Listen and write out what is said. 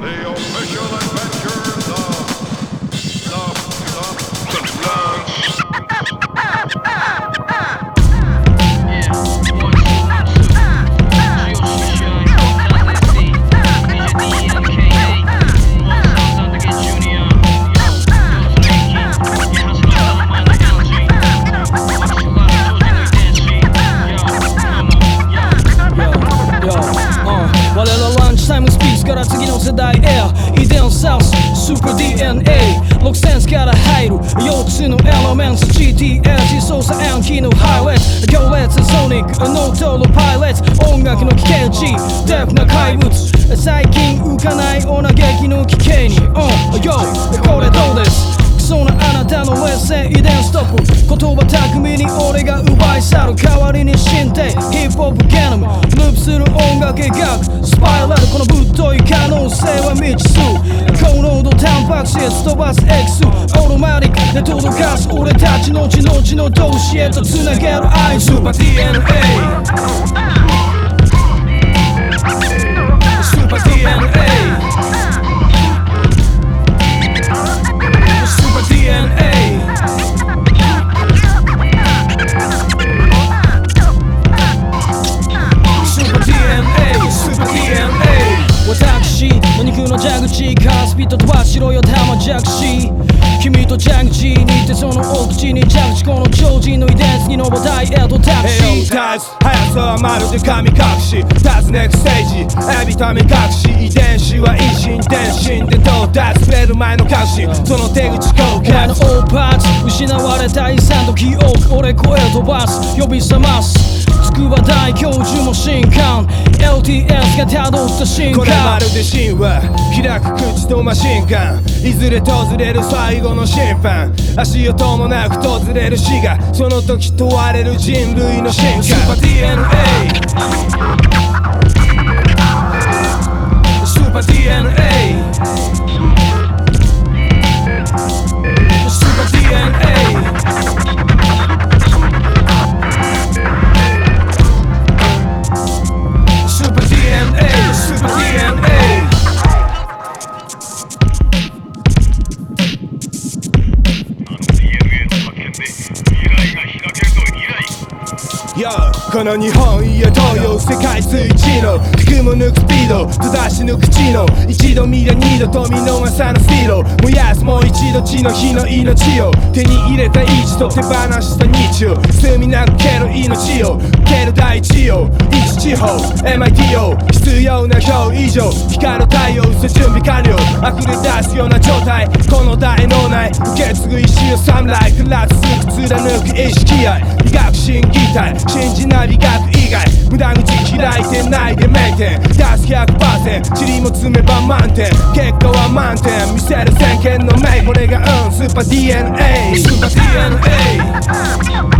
The official adventures 世代へ遺伝を指すスーパー DNA6 センスから入る4つのエレメンツ GTS 操作暗記のハイレッツ行列ソニックノートのパイレッツ音楽の危険値デフな怪物最近浮かないお嘆きの危険にうん Yo これどうですクソなあなたの劣勢遺伝ストップ言葉巧みに俺が奪い去る代わりに進展ヒップホップゲノムする音楽描くスパイラルこのぶっとい可能性は未知数。高濃度タンパク質飛ばす X オートマティックで届かす。俺たちのちのちの同志へとつなげる合図。Super 蛇口カースピット飛ばしろよ玉弱視君と蛇口にいてそのお口に着地この超人の遺伝次の話題へとタクシー。タイズ速さはまるで神隠し尋ねくステージ。エビタミ隠し遺伝子は一心伝心で到達触れる前の確信その手口交お前の換オーパーツ失われた遺産と記憶俺声飛ばす。呼び覚ます筑波大教授も新刊。LTS がたどった瞬これま間るで神話開く口とマシンガンいずれ訪れる最後の審判足音もなく訪れる死が。その時問われる人類の進化スーパー DNA この日本へ東洋世界随一の敵も抜くスピード正し抜く知能一度見りゃ二度と見逃さぬスピード燃やすもう一度地の日の命を手に入れた意地と手放した日を罪なく蹴る命を蹴る第一を一地方 MITO 必要な表以上光る太陽嘘準備完了溢れ出すような状態この大脳内受け継ぐ意志を侍食ら続く貫く意識愛。医学審議体信じない美学以外無駄口開いてないでメンテン。出す100%塵も積めば満点。結果は満点。見せる先見の目これがうん。スーパー DNA スーパー DNA